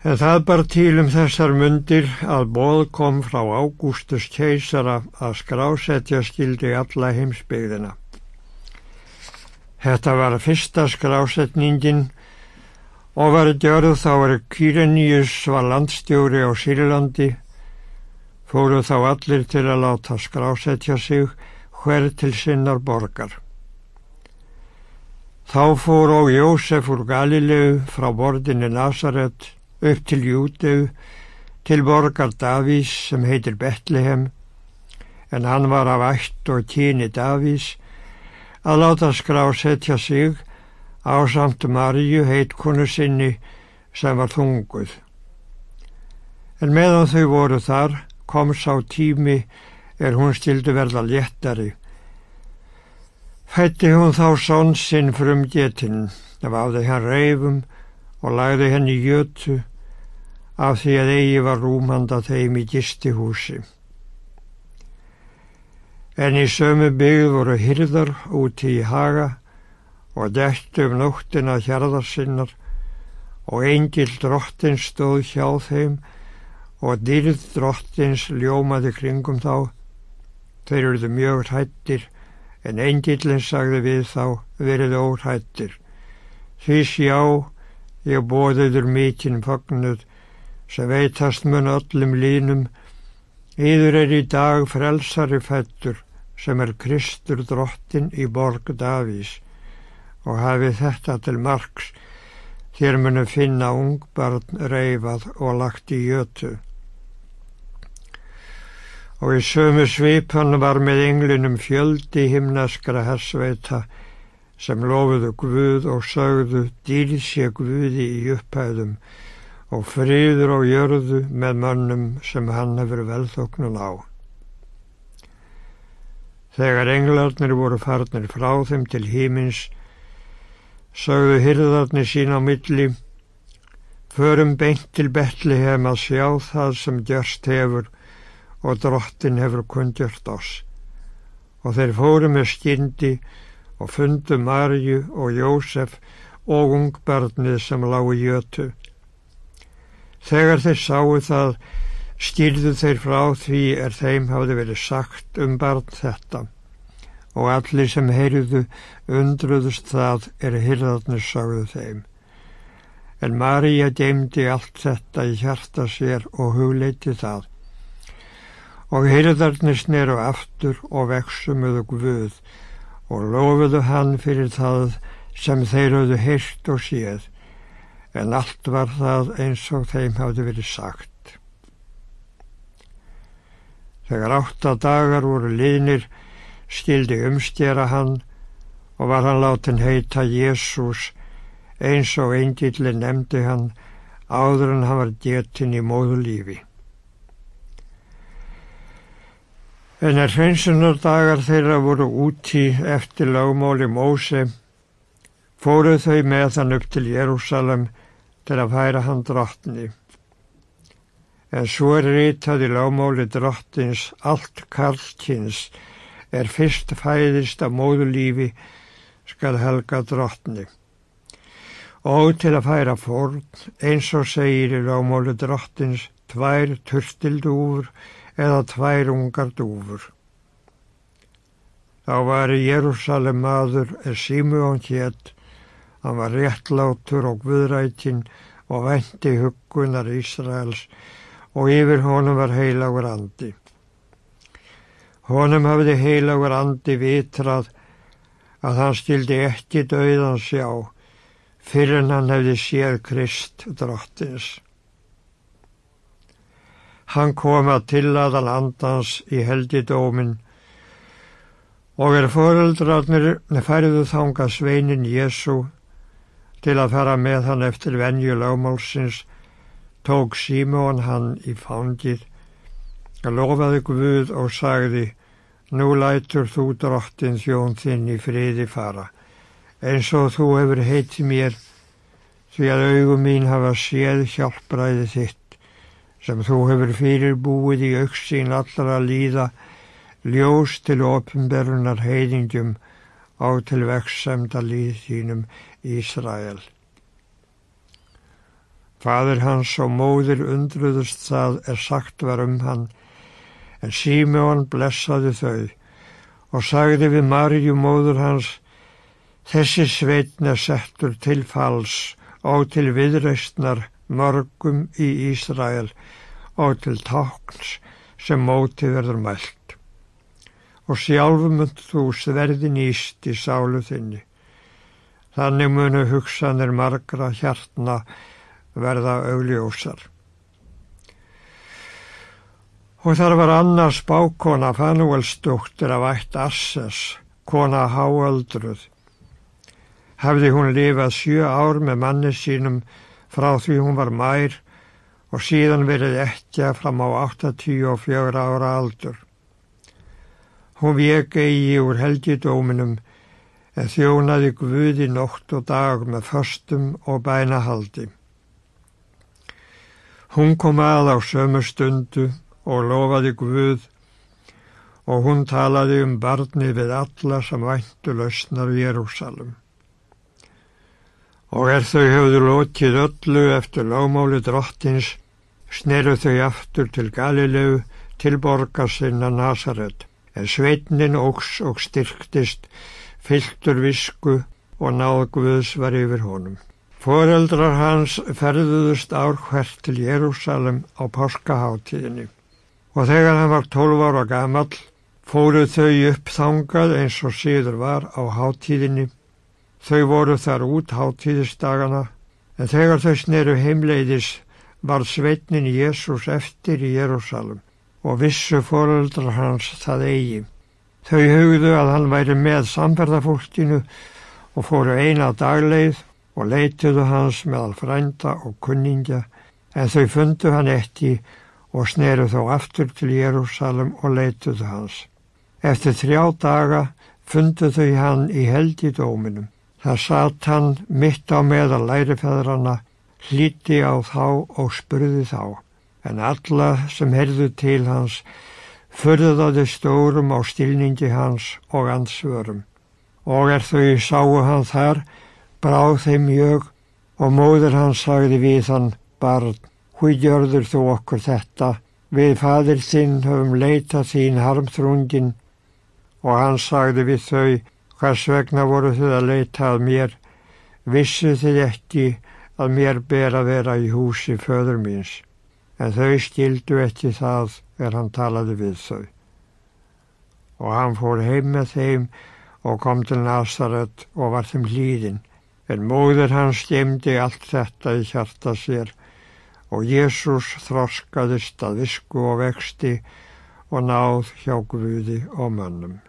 En það bar til um þessar mundir að bóð kom frá Ágústus keisara að skrásetja skildi alla heimsbyggðina. Þetta var fyrsta skrásetningin og var gjörð þá er Kyrenius var landstjóri á Sýrlandi, fóru þá allir til að láta skrásetja sig hver til sinnar borgar. Þá fór á Jósef úr Galilegu frá borðinni Nazaret upp til Júteu til borgar Davís sem heitir Betlehem en hann var af ætt og tíni Davís að láta skrásetja sig á samt Maríu heitkonu sinni sem var þunguð. En meðan þau voru þar kom sá tími er hún stildu verða léttari. Fætti hún þá són sinn frum getinn, það váði hann reifum og lagði henni jötu af því að eigi var rúmanda þeim í gistihúsi. En í sömu byggð voru hyrðar úti í haga og dættu um nóttina hjarðar sinnar og engil drottins stóð hjá þeim og dýrð drottins ljómaði kringum þá. Þeir eruðu mjög hættir en engilin sagði við þá verið óhættir. Því sjá ég bóðiður mikinn fagnuð sem veitast mun öllum línum, yður er í dag frelsari fættur sem er Kristur drottin í borg Davís. Og hafið þetta til margs þér munu finna ungbarn reyfað og lagt í jötu. Og í sömu svipan var með englinum fjöldi himnaskra hersveita sem lofuðu Guð og sögðu dýrð sé Guði í upphæðum og friður á jörðu með mönnum sem hann hefur velþóknun á. Þegar englarnir voru farnir frá þeim til hímins, sögðu hyrðarnir sín á milli, förum beint til Betliheim að sjá það sem gjörst hefur og drottin hefur kundjört oss. Og þeir fóru með skyndi og fundu Marju og Jósef og ungbarnið sem lágu jötu. Þegar þeir sáu það stýrðu þeir frá því er þeim hafði verið sagt um barn þetta og allir sem heyruðu undruðust það er hyrðarnir sagðu þeim. En Maríja geymdi allt þetta í hjarta sér og hugleiti það. Og hyrðarnir sneru aftur og veksumuðu Guð og lofuðu hann fyrir það sem þeir höfðu heyrt og séð en allt var það eins og þeim hafði verið sagt. Þegar átta dagar voru liðnir stildi umstjara hann og var hann látin heita Jésús eins og eingilli nefndi hann áður en hann var getinn í móðulífi. En er hreinsunardagar þeirra voru úti eftir lagmáli Móse, fóruð þau með hann upp til Jérúsalem til að færa hann drottni. En svo er rítað í lámáli drottins allt karlkins er fyrst fæðist af móðulífi skal helga drottni. Og til að færa fórn eins og segir í lámáli drottins tvær turtildúfur eða tvær ungar dúfur. Þá var í Jérúsalem maður er Simeon hétt Hann var réttlátur og guðrætin og vendi huggunar Ísraels og yfir honum var heilagur andi. Honum hafði heilagur andi vitrað að hann stildi ekki döiðan sjá fyrir en hann hefði séð Krist drottins. Hann kom að tillaðan andans í heldidómin og er foreldrarnir færðu þanga sveinin Jésu til að fara með hann eftir venju lögmálsins, tók Símón hann í fangið, lofaði Guð og sagði, nú lætur þú drottin þjón þinn í friði fara, eins og þú hefur heitið mér, því að augum mín hafa séð hjálpræði þitt, sem þú hefur fyrir búið í auksín allra líða, ljós til ofinberunar heiðingjum á til veksemda líð þínum Ísrael. Fadir hans og móðir undruðust það er sagt var um hann, en Símjón blessaði þau og sagði við Maríu móður hans, þessi sveitn er settur til fals og til viðreistnar mörgum í Ísrael og til tákns sem móti verður mælt. Og sjálfumund þú sverði nýst í sálu þinni. Þannig munu hugsanir margra hjartna verða augljósar. Og þar var annars bákona Fanuelsdóttir af ætt Asses, kona háöldruð. Hafði hún lifað sjö ár með manni sínum frá því hún var mær og síðan verið ekki fram á 84 ára aldur. Hún vek eigi úr helgidóminum en þjónaði Guði nótt og dag með förstum og bænahaldi. Hún kom að á sömu stundu og lofaði Guð og hún talaði um barni við alla sem væntu lausnar í Jérúsalem. Og er þau höfðu lótið öllu eftir lámáli drottins, sneru þau aftur til Galilegu til borgar sinna Nazaret, en sveitnin ógs og styrktist, fylltur visku og náð Guðs var yfir honum. Fóreldrar hans ferðuðust ár hvert til Jérúsalem á páskaháttíðinni og þegar hann var 12 ára gammal fóruð þau upp þangað eins og síður var á háttíðinni. Þau voru þar út háttíðistagana en þegar þau sneru heimleiðis var sveitnin Jésús eftir í Jérúsalem og vissu fóreldrar hans það eigi. Þau hugðu að hann væri með samferðafólkinu og fóru eina dagleið og leituðu hans meðal frænda og kunningja en þau fundu hann ekki og sneru þó aftur til Jérúsalem og leituðu hans. Eftir þrjá daga fundu þau hann í held í dóminum. Það satt hann mitt á meðal lærifæðrana, hlíti á þá og spurði þá. En alla sem herðu til hans fyrðaði stórum á stilningi hans og ansvörum. Og er þau sáu hann þar, bráð þeim mjög og móður hans sagði við hann barn, hví gjörður þú okkur þetta? Við fadir þinn höfum leitað þín harmþrungin og hann sagði við þau, hvers vegna voru þið að leita að mér? Vissu þið ekki að mér ber að vera í húsi föður míns? En þau skildu ekki það er hann talaði við þau. Og hann fór heim með þeim og kom til Nazaret og var þeim hlýðinn En móður hans stemdi allt þetta í hjarta sér og Jésús þroskaðist að visku og vexti og náð hjá Guði og mönnum.